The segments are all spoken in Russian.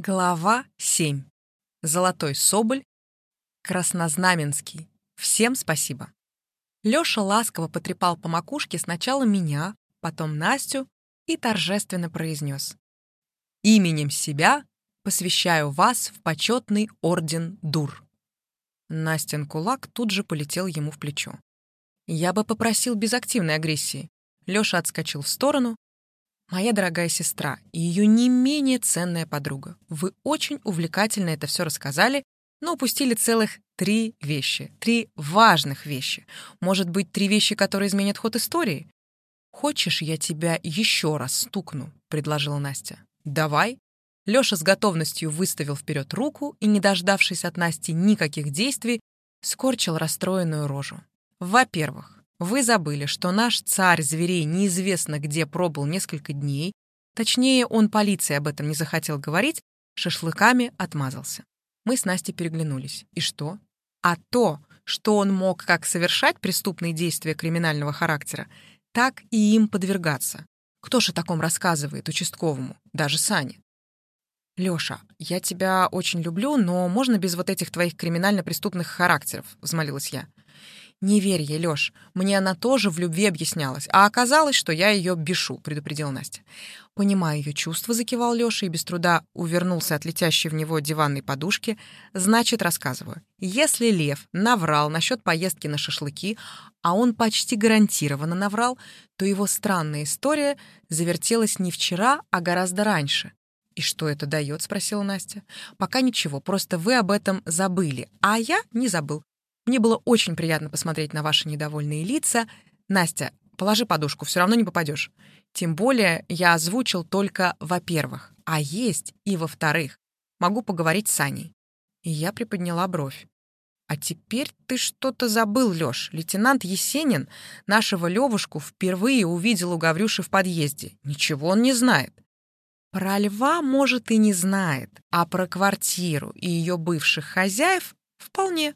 Глава 7. Золотой Соболь. Краснознаменский. Всем спасибо. Лёша ласково потрепал по макушке сначала меня, потом Настю и торжественно произнес. «Именем себя посвящаю вас в почетный орден Дур». Настин кулак тут же полетел ему в плечо. Я бы попросил без активной агрессии. Лёша отскочил в сторону, Моя дорогая сестра и ее не менее ценная подруга. Вы очень увлекательно это все рассказали, но упустили целых три вещи. Три важных вещи. Может быть, три вещи, которые изменят ход истории? «Хочешь, я тебя еще раз стукну?» — предложила Настя. «Давай». Лёша с готовностью выставил вперед руку и, не дождавшись от Насти никаких действий, скорчил расстроенную рожу. Во-первых, вы забыли, что наш царь зверей неизвестно где пробыл несколько дней, точнее, он полиции об этом не захотел говорить, шашлыками отмазался. Мы с Настей переглянулись. И что? А то, что он мог как совершать преступные действия криминального характера, так и им подвергаться. Кто же о таком рассказывает участковому, даже Сане? «Лёша, я тебя очень люблю, но можно без вот этих твоих криминально-преступных характеров?» — взмолилась я. «Не верь ей, Лёш, мне она тоже в любви объяснялась, а оказалось, что я её бешу», — предупредила Настя. Понимая её чувства, закивал Лёша и без труда увернулся от летящей в него диванной подушки. «Значит, рассказываю. Если Лев наврал насчёт поездки на шашлыки, а он почти гарантированно наврал, то его странная история завертелась не вчера, а гораздо раньше. «И что это дает?» — спросила Настя. «Пока ничего, просто вы об этом забыли, а я не забыл. Мне было очень приятно посмотреть на ваши недовольные лица. Настя, положи подушку, все равно не попадешь. Тем более я озвучил только «во-первых», а есть и «во-вторых». Могу поговорить с Аней. И я приподняла бровь. «А теперь ты что-то забыл, Лёш. Лейтенант Есенин нашего Левушку впервые увидел у Гаврюши в подъезде. Ничего он не знает. Про льва, может, и не знает, а про квартиру и ее бывших хозяев — вполне.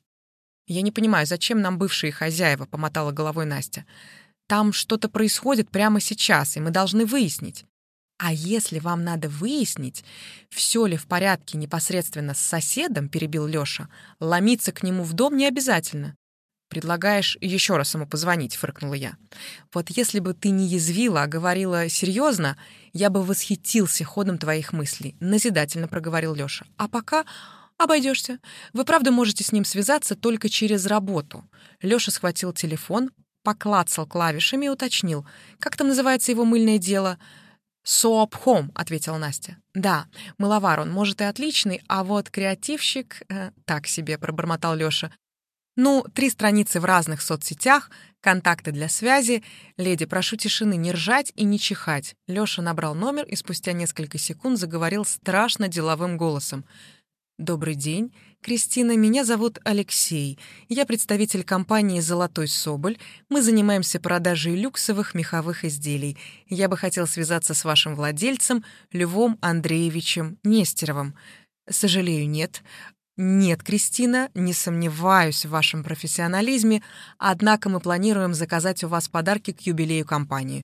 «Я не понимаю, зачем нам бывшие хозяева?» — помотала головой Настя. «Там что-то происходит прямо сейчас, и мы должны выяснить». «А если вам надо выяснить, все ли в порядке непосредственно с соседом, — перебил Лёша, — ломиться к нему в дом не обязательно. «Предлагаешь еще раз ему позвонить», — фыркнула я. «Вот если бы ты не язвила, а говорила серьезно, я бы восхитился ходом твоих мыслей», — назидательно проговорил Лёша. «А пока Обойдешься. Вы правда можете с ним связаться только через работу. Лёша схватил телефон, поклацал клавишами и уточнил. Как там называется его мыльное дело? «Соапхом», — ответила Настя. «Да, мыловар он, может, и отличный, а вот креативщик...» э, «Так себе», — пробормотал Лёша. «Ну, три страницы в разных соцсетях, контакты для связи. Леди, прошу тишины, не ржать и не чихать». Лёша набрал номер и спустя несколько секунд заговорил страшно деловым голосом. Добрый день, Кристина. Меня зовут Алексей. Я представитель компании «Золотой Соболь». Мы занимаемся продажей люксовых меховых изделий. Я бы хотел связаться с вашим владельцем, Львом Андреевичем Нестеровым. Сожалею, нет. Нет, Кристина, не сомневаюсь в вашем профессионализме, однако мы планируем заказать у вас подарки к юбилею компании.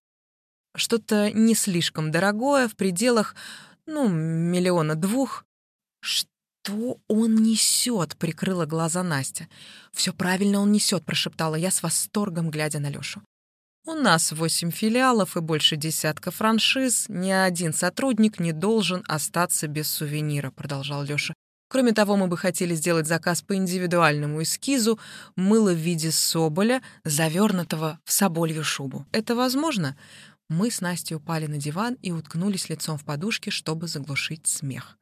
Что-то не слишком дорогое, в пределах, ну, миллиона двух. «Что он несет?» — прикрыла глаза Настя. «Все правильно он несет», — прошептала я с восторгом, глядя на Лешу. «У нас восемь филиалов и больше десятка франшиз. Ни один сотрудник не должен остаться без сувенира», — продолжал Леша. «Кроме того, мы бы хотели сделать заказ по индивидуальному эскизу мыло в виде соболя, завернутого в соболью шубу. Это возможно?» Мы с Настей упали на диван и уткнулись лицом в подушки, чтобы заглушить смех.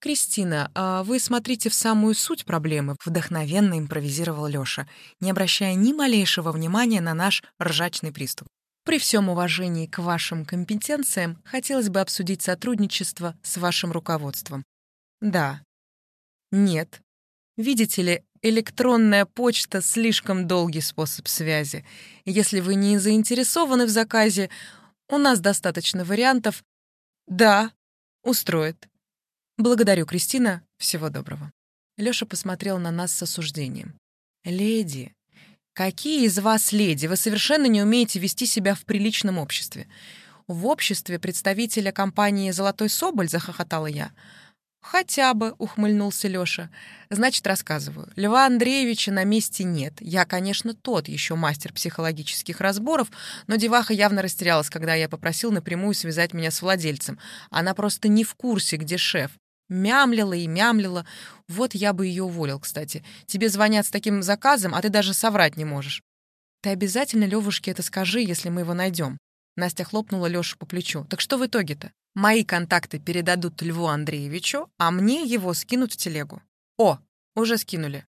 «Кристина, а вы смотрите в самую суть проблемы», — вдохновенно импровизировал Лёша, не обращая ни малейшего внимания на наш ржачный приступ. «При всем уважении к вашим компетенциям хотелось бы обсудить сотрудничество с вашим руководством». «Да». «Нет». Видите ли, электронная почта — слишком долгий способ связи. Если вы не заинтересованы в заказе, у нас достаточно вариантов. Да, устроит. «Благодарю, Кристина. Всего доброго». Лёша посмотрел на нас с осуждением. «Леди, какие из вас леди? Вы совершенно не умеете вести себя в приличном обществе». «В обществе представителя компании «Золотой Соболь» захохотала я. «Хотя бы», — ухмыльнулся Лёша. «Значит, рассказываю. Льва Андреевича на месте нет. Я, конечно, тот еще мастер психологических разборов, но деваха явно растерялась, когда я попросил напрямую связать меня с владельцем. Она просто не в курсе, где шеф. Мямлила и мямлила. Вот я бы ее уволил, кстати. Тебе звонят с таким заказом, а ты даже соврать не можешь. Ты обязательно Левушке это скажи, если мы его найдем. Настя хлопнула Лешу по плечу. Так что в итоге-то? Мои контакты передадут Льву Андреевичу, а мне его скинут в телегу. О, уже скинули.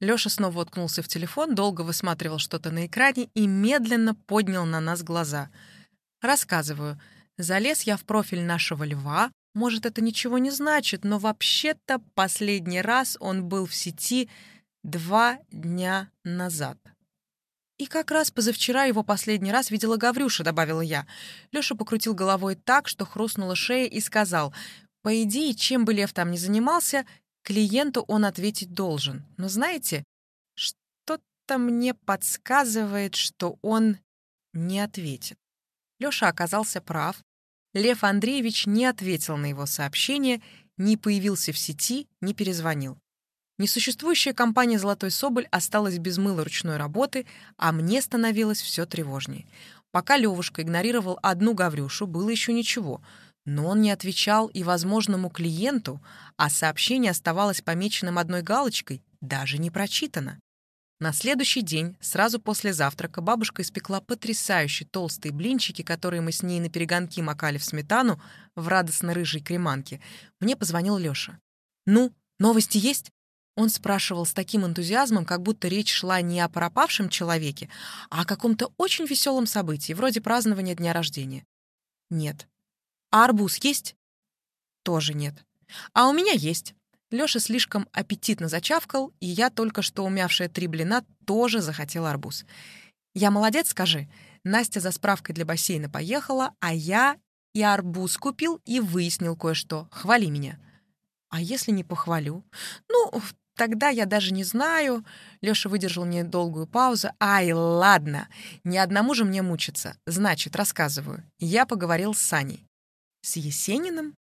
Лёша снова уткнулся в телефон, долго высматривал что-то на экране и медленно поднял на нас глаза. Рассказываю. Залез я в профиль нашего льва. Может, это ничего не значит, но вообще-то последний раз он был в сети два дня назад. «И как раз позавчера его последний раз видела Гаврюша», — добавила я. Лёша покрутил головой так, что хрустнула шея и сказал, «По идее, чем бы Лев там ни занимался, клиенту он ответить должен. Но знаете, что-то мне подсказывает, что он не ответит». Лёша оказался прав. Лев Андреевич не ответил на его сообщение, не появился в сети, не перезвонил. Несуществующая компания «Золотой Соболь» осталась без мыла ручной работы, а мне становилось все тревожнее. Пока Левушка игнорировал одну Гаврюшу, было еще ничего, но он не отвечал и возможному клиенту, а сообщение оставалось помеченным одной галочкой, даже не прочитано. На следующий день, сразу после завтрака, бабушка испекла потрясающие толстые блинчики, которые мы с ней на перегонки макали в сметану в радостно-рыжей креманке. Мне позвонил Лёша. «Ну, новости есть?» Он спрашивал с таким энтузиазмом, как будто речь шла не о пропавшем человеке, а о каком-то очень веселом событии, вроде празднования дня рождения. Нет. А арбуз есть? Тоже нет. А у меня есть. Лёша слишком аппетитно зачавкал, и я, только что умявшая три блина, тоже захотела арбуз. Я молодец, скажи. Настя за справкой для бассейна поехала, а я и арбуз купил и выяснил кое-что. Хвали меня. А если не похвалю? Ну, Тогда я даже не знаю. Лёша выдержал недолгую паузу. Ай, ладно, ни одному же мне мучиться. Значит, рассказываю. Я поговорил с Саней. С Есениным?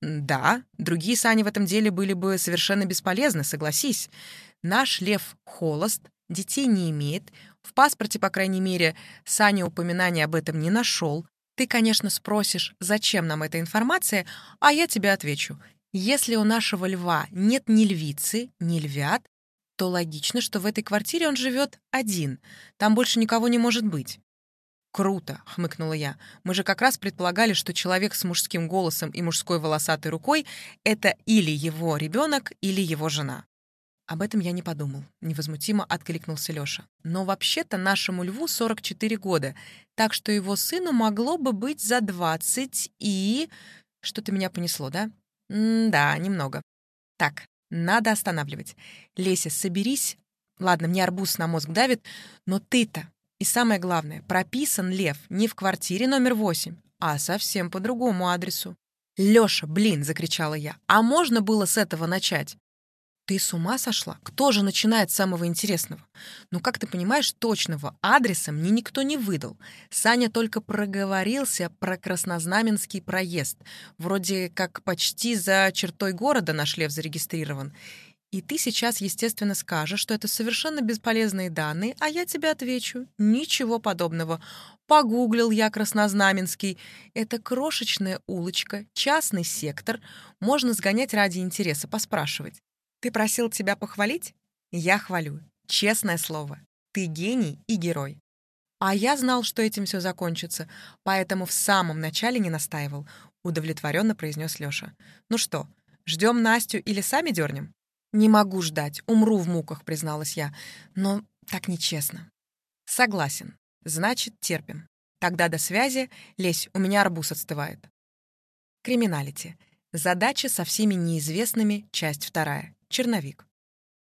Да, другие Сани в этом деле были бы совершенно бесполезны, согласись. Наш Лев холост, детей не имеет. В паспорте, по крайней мере, Саня упоминания об этом не нашел. Ты, конечно, спросишь, зачем нам эта информация, а я тебе отвечу. Если у нашего льва нет ни львицы, ни львят, то логично, что в этой квартире он живет один. Там больше никого не может быть. «Круто», — хмыкнула я. «Мы же как раз предполагали, что человек с мужским голосом и мужской волосатой рукой — это или его ребенок, или его жена». Об этом я не подумал. Невозмутимо откликнулся Лёша. Но вообще-то нашему льву 44 года, так что его сыну могло бы быть за 20 и... Что-то меня понесло, да? М-да, немного. Так, надо останавливать. Леся, соберись. Ладно, мне арбуз на мозг давит, но ты-то, и самое главное, прописан Лев не в квартире номер восемь, а совсем по другому адресу. «Лёша, блин!» — закричала я. «А можно было с этого начать?» Ты с ума сошла? Кто же начинает с самого интересного? Ну, как ты понимаешь, точного адреса мне никто не выдал. Саня только проговорился про Краснознаменский проезд. Вроде как почти за чертой города наш лев зарегистрирован. И ты сейчас, естественно, скажешь, что это совершенно бесполезные данные, а я тебе отвечу. Ничего подобного. Погуглил я Краснознаменский. Это крошечная улочка, частный сектор. Можно сгонять ради интереса, поспрашивать. Ты просил тебя похвалить? Я хвалю. Честное слово. Ты гений и герой. А я знал, что этим все закончится, поэтому в самом начале не настаивал, удовлетворенно произнес Лёша. Ну что, ждем Настю или сами дернем? Не могу ждать, умру в муках, призналась я. Но так нечестно. Согласен. Значит, терпим. Тогда до связи. Лесь, у меня арбуз отстывает. Криминалити. Задача со всеми неизвестными, часть вторая. Черновик.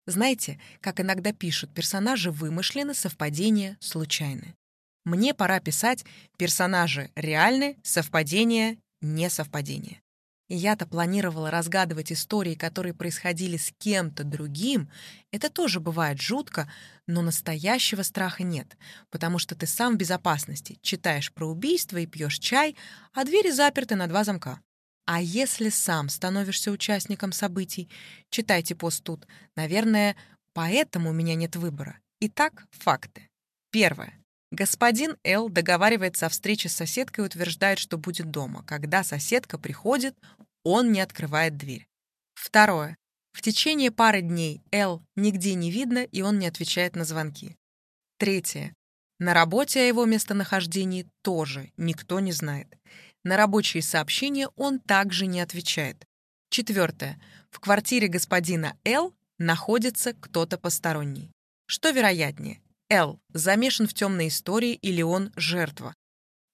Знаете, как иногда пишут, персонажи вымышлены, совпадения случайны. Мне пора писать персонажи реальны, совпадения не совпадения. И я-то планировала разгадывать истории, которые происходили с кем-то другим. Это тоже бывает жутко, но настоящего страха нет, потому что ты сам в безопасности, читаешь про убийство и пьешь чай, а двери заперты на два замка. А если сам становишься участником событий? Читайте пост тут. Наверное, поэтому у меня нет выбора. Итак, факты. Первое. Господин Л. договаривается о встрече с соседкой и утверждает, что будет дома. Когда соседка приходит, он не открывает дверь. Второе. В течение пары дней Л нигде не видно, и он не отвечает на звонки. Третье. На работе о его местонахождении тоже никто не знает. На рабочие сообщения он также не отвечает. Четвертое. В квартире господина Л находится кто-то посторонний. Что вероятнее? Л замешан в темной истории или он жертва?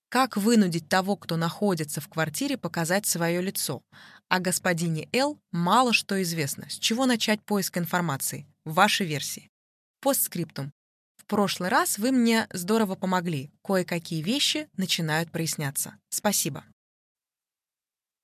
Как вынудить того, кто находится в квартире, показать свое лицо? О господине Л мало что известно. С чего начать поиск информации? В вашей версии. Постскриптум. В прошлый раз вы мне здорово помогли. Кое-какие вещи начинают проясняться. Спасибо.